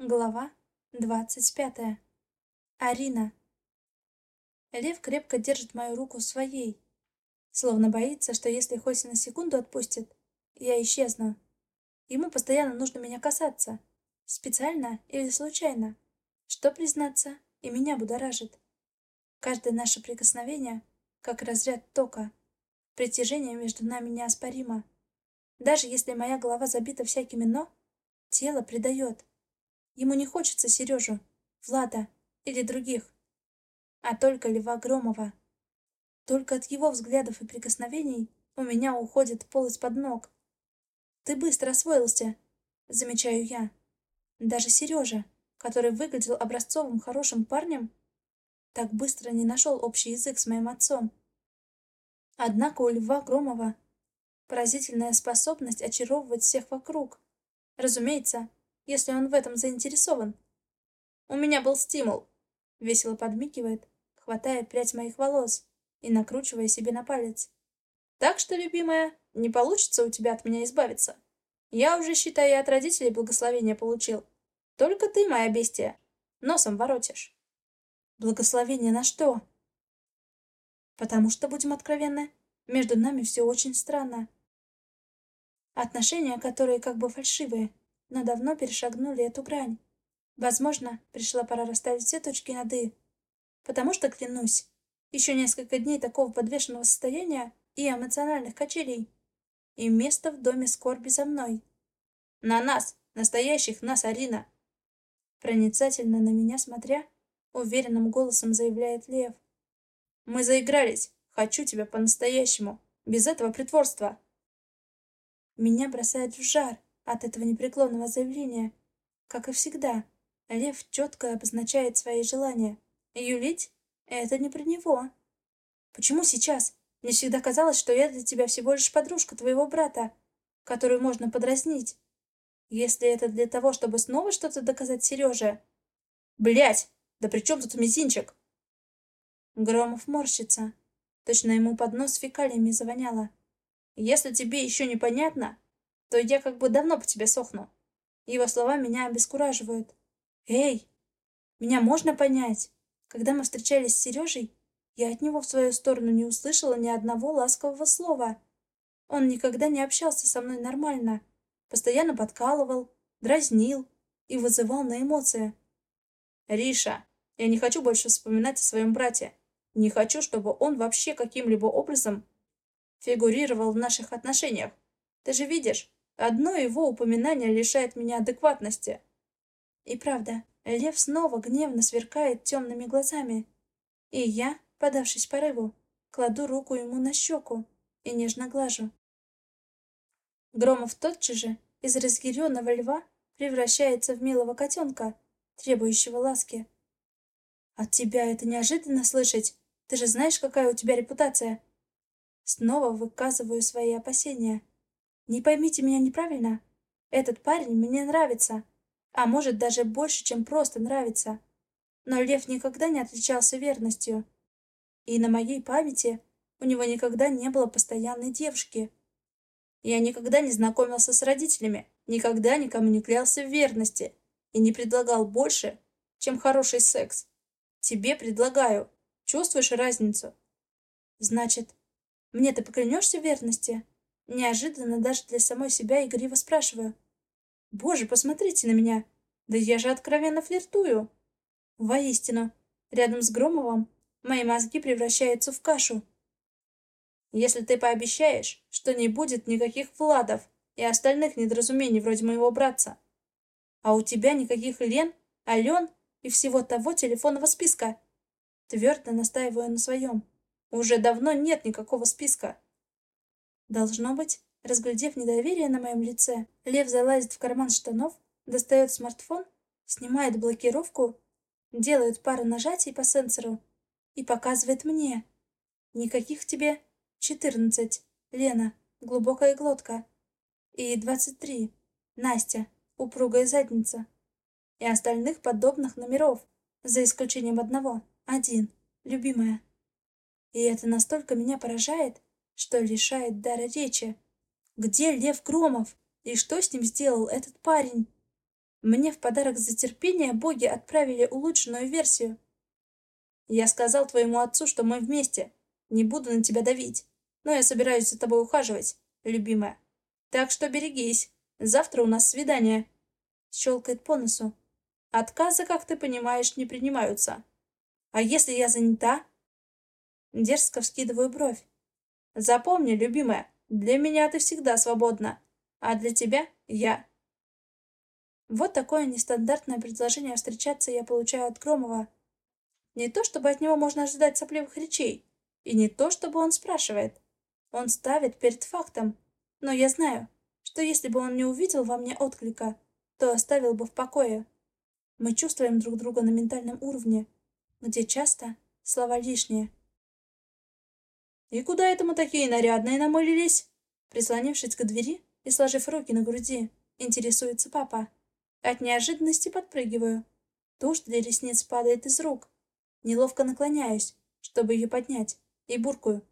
Глава двадцать пятая. Арина. Лев крепко держит мою руку своей, словно боится, что если хоть на секунду отпустит, я исчезну. Ему постоянно нужно меня касаться, специально или случайно, что, признаться, и меня будоражит. Каждое наше прикосновение, как разряд тока, притяжение между нами неоспоримо. Даже если моя голова забита всякими «но», тело предает. Ему не хочется Сережу, Влада или других, а только Льва Громова. Только от его взглядов и прикосновений у меня уходит пол из-под ног. Ты быстро освоился, замечаю я. Даже Сережа, который выглядел образцовым хорошим парнем, так быстро не нашел общий язык с моим отцом. Однако у Льва Громова поразительная способность очаровывать всех вокруг. Разумеется, если он в этом заинтересован. У меня был стимул. Весело подмигивает, хватая прядь моих волос и накручивая себе на палец. Так что, любимая, не получится у тебя от меня избавиться. Я уже, считай, от родителей благословения получил. Только ты, моя бестия, носом воротишь. Благословение на что? Потому что, будем откровенны, между нами все очень странно. Отношения, которые как бы фальшивые, но давно перешагнули эту грань. Возможно, пришла пора расставить все точки над «и». Потому что, клянусь, еще несколько дней такого подвешенного состояния и эмоциональных качелей, и место в доме скорби за мной. На нас, настоящих нас, Арина. Проницательно на меня смотря, уверенным голосом заявляет Лев. Мы заигрались. Хочу тебя по-настоящему. Без этого притворства. Меня бросает в жар от этого непреклонного заявления. Как и всегда, Лев четко обозначает свои желания. Юлить — это не про него. Почему сейчас? Мне всегда казалось, что я для тебя всего лишь подружка твоего брата, которую можно подразнить. Если это для того, чтобы снова что-то доказать Сереже... Блять! Да при чем тут мизинчик? Громов морщится. Точно ему под нос фекалиями завоняло. Если тебе еще непонятно, то я как бы давно по тебе сохну. Его слова меня обескураживают. Эй, меня можно понять. Когда мы встречались с Сережей, я от него в свою сторону не услышала ни одного ласкового слова. Он никогда не общался со мной нормально. Постоянно подкалывал, дразнил и вызывал на эмоции. «Риша, я не хочу больше вспоминать о своем брате. Не хочу, чтобы он вообще каким-либо образом фигурировал в наших отношениях. Ты же видишь, Одно его упоминание лишает меня адекватности. И правда, лев снова гневно сверкает темными глазами. И я, подавшись порыву, кладу руку ему на щеку и нежно глажу. Громов тотчас же из разъяренного льва превращается в милого котенка, требующего ласки. От тебя это неожиданно слышать. Ты же знаешь, какая у тебя репутация. Снова выказываю свои опасения. Не поймите меня неправильно. Этот парень мне нравится. А может, даже больше, чем просто нравится. Но Лев никогда не отличался верностью. И на моей памяти у него никогда не было постоянной девушки. Я никогда не знакомился с родителями, никогда никому не клялся в верности и не предлагал больше, чем хороший секс. Тебе предлагаю. Чувствуешь разницу? Значит, мне ты поклянешься в верности? Неожиданно даже для самой себя игриво спрашиваю. «Боже, посмотрите на меня! Да я же откровенно флиртую!» Воистину, рядом с Громовым мои мозги превращаются в кашу. «Если ты пообещаешь, что не будет никаких Владов и остальных недоразумений вроде моего братца, а у тебя никаких Лен, Ален и всего того телефонного списка!» Твердо настаиваю на своем. «Уже давно нет никакого списка!» Должно быть, разглядев недоверие на моем лице, Лев залазит в карман штанов, достает смартфон, снимает блокировку, делает пару нажатий по сенсору и показывает мне. Никаких тебе четырнадцать, Лена, глубокая глотка, и двадцать три, Настя, упругая задница, и остальных подобных номеров, за исключением одного, один, любимая. И это настолько меня поражает, что лишает дара речи. Где Лев Громов? И что с ним сделал этот парень? Мне в подарок за терпение боги отправили улучшенную версию. Я сказал твоему отцу, что мы вместе. Не буду на тебя давить. Но я собираюсь за тобой ухаживать, любимая. Так что берегись. Завтра у нас свидание. Щелкает по носу. Отказы, как ты понимаешь, не принимаются. А если я занята? Дерзко вскидываю бровь. Запомни, любимая, для меня ты всегда свободна, а для тебя я. Вот такое нестандартное предложение встречаться я получаю от Громова. Не то, чтобы от него можно ожидать сопливых речей, и не то, чтобы он спрашивает. Он ставит перед фактом. Но я знаю, что если бы он не увидел во мне отклика, то оставил бы в покое. Мы чувствуем друг друга на ментальном уровне, где часто слова лишние. «И куда это мы такие нарядные намылились?» Прислонившись к двери и сложив руки на груди, интересуется папа. От неожиданности подпрыгиваю. Тушь для ресниц падает из рук. Неловко наклоняюсь, чтобы ее поднять, и буркую.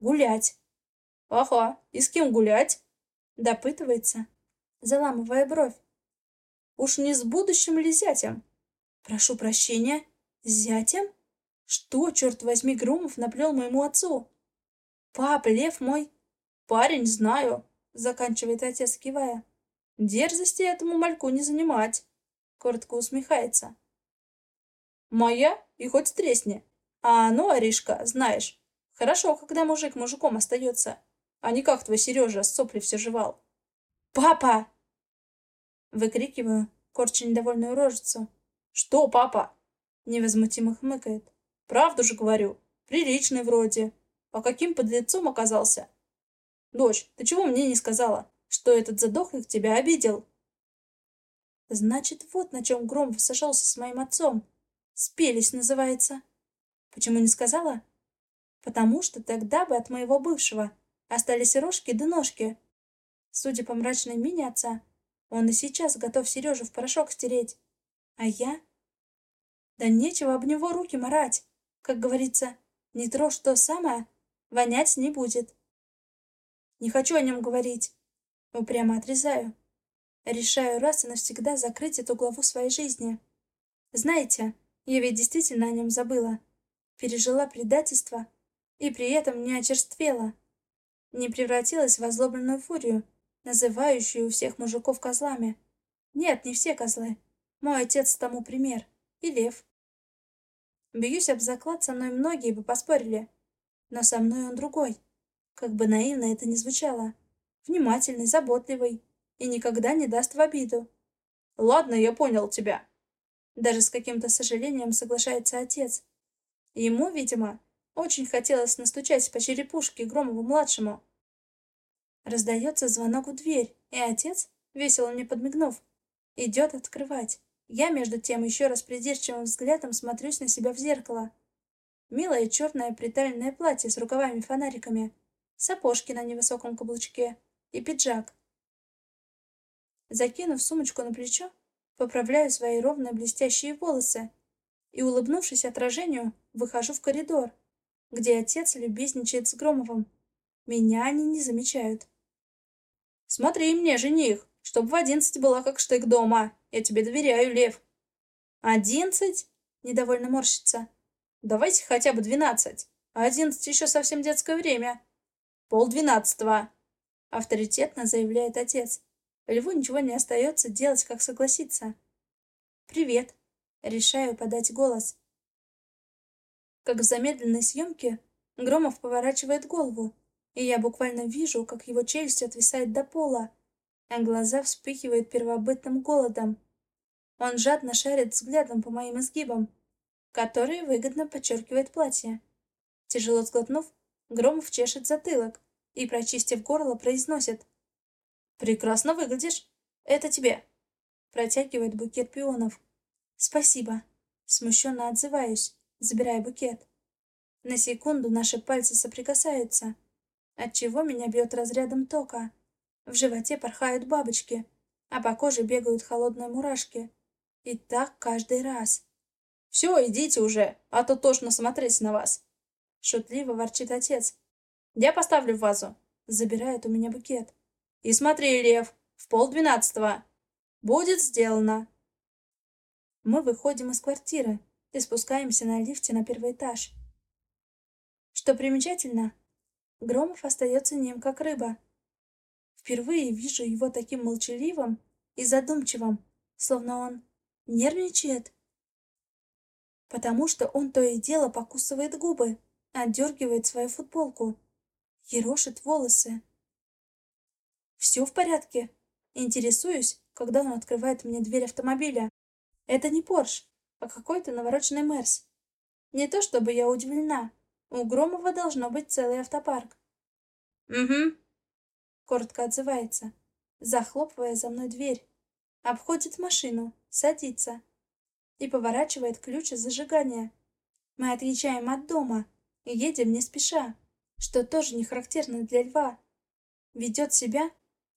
«Гулять!» «Ага, и с кем гулять?» Допытывается, заламывая бровь. «Уж не с будущим ли зятем?» «Прошу прощения, зятем? Что, черт возьми, Громов наплел моему отцу?» «Пап, лев мой!» «Парень, знаю!» — заканчивает отец, кивая. «Дерзости этому мальку не занимать!» — коротко усмехается. «Моя? И хоть тресни. А ну, Аришка, знаешь, хорошо, когда мужик мужиком остается, а не как твой Сережа с сопли все жевал». «Папа!» Выкрикиваю, корча недовольную рожицу. «Что, папа?» Невозмутимо хмыкает. «Правду же говорю. Приличный вроде. А каким подлецом оказался? Дочь, ты чего мне не сказала, что этот задохлик тебя обидел? Значит, вот на чем Громов сошелся с моим отцом. Спелись, называется. Почему не сказала? Потому что тогда бы от моего бывшего остались рожки да ножки. Судя по мрачной мине отца, он и сейчас готов Сережу в порошок стереть. А я? Да нечего об него руки марать. Как говорится, не трожь то самое, Вонять не будет. Не хочу о нем говорить. Упрямо отрезаю. Решаю раз и навсегда закрыть эту главу своей жизни. Знаете, я ведь действительно о нем забыла. Пережила предательство и при этом не очерствела. Не превратилась в озлобленную фурию, называющую всех мужиков козлами. Нет, не все козлы. Мой отец тому пример. И лев. Бьюсь об заклад, со мной многие бы поспорили но со мной он другой. Как бы наивно это ни звучало. Внимательный, заботливый и никогда не даст в обиду. «Ладно, я понял тебя». Даже с каким-то сожалением соглашается отец. Ему, видимо, очень хотелось настучать по черепушке Громову-младшему. Раздается звонок в дверь, и отец, весело мне подмигнув, идет открывать. Я, между тем, еще раз придирчивым взглядом смотрюсь на себя в зеркало. Милое черное приталенное платье с рукавами-фонариками, сапожки на невысоком каблучке и пиджак. Закинув сумочку на плечо, поправляю свои ровные блестящие волосы и, улыбнувшись отражению, выхожу в коридор, где отец любезничает с Громовым. Меня они не замечают. «Смотри мне, жених, чтоб в одиннадцать была как штык дома. Я тебе доверяю, Лев». «Одиннадцать?» — недовольно морщится. Давайте хотя бы двенадцать. А одиннадцать еще совсем детское время. Пол двенадцатого. Авторитетно заявляет отец. Льву ничего не остается делать, как согласиться. «Привет!» Решаю подать голос. Как в замедленной съемке, Громов поворачивает голову, и я буквально вижу, как его челюсть отвисает до пола, а глаза вспыхивают первобытным голодом. Он жадно шарит взглядом по моим изгибам, который выгодно подчеркивает платье. Тяжело сглотнув, Громов чешет затылок и, прочистив горло, произносит. «Прекрасно выглядишь. Это тебе». Протягивает букет пионов. «Спасибо». Смущенно отзываюсь, забирая букет. На секунду наши пальцы соприкасаются, отчего меня бьет разрядом тока. В животе порхают бабочки, а по коже бегают холодные мурашки. И так каждый раз. «Все, идите уже, а то тошно смотреть на вас!» Шутливо ворчит отец. «Я поставлю вазу!» Забирает у меня букет. «И смотри, Лев, в полдвенадцатого!» «Будет сделано!» Мы выходим из квартиры и спускаемся на лифте на первый этаж. Что примечательно, Громов остается нем как рыба. Впервые вижу его таким молчаливым и задумчивым, словно он нервничает. Потому что он то и дело покусывает губы, отдергивает свою футболку, ерошит волосы. «Все в порядке?» Интересуюсь, когда он открывает мне дверь автомобиля. Это не Порш, а какой-то навороченный Мерс. Не то чтобы я удивлена. У Громова должно быть целый автопарк. «Угу», — коротко отзывается, захлопывая за мной дверь. Обходит машину, садится и поворачивает ключ зажигания. Мы отъезжаем от дома и едем не спеша, что тоже не характерно для льва. Ведет себя,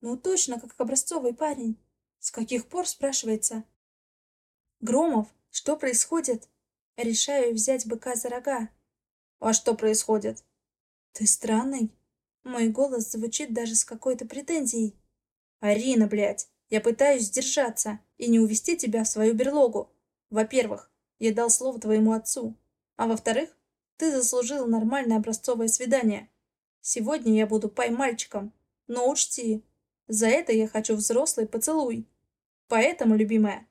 ну точно, как образцовый парень. С каких пор, спрашивается? Громов, что происходит? Решаю взять быка за рога. А что происходит? Ты странный. Мой голос звучит даже с какой-то претензией. Арина, блядь, я пытаюсь сдержаться и не увести тебя в свою берлогу. Во-первых, я дал слово твоему отцу. А во-вторых, ты заслужил нормальное образцовое свидание. Сегодня я буду пай-мальчиком. Но учти, за это я хочу взрослый поцелуй. Поэтому, любимая,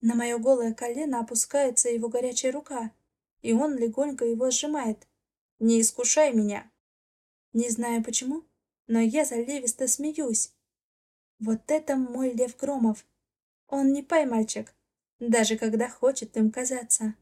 на мое голое колено опускается его горячая рука, и он легонько его сжимает. «Не искушай меня!» Не знаю почему, но я заливисто смеюсь. Вот это мой Лев Громов. Он не пай-мальчик, даже когда хочет им казаться.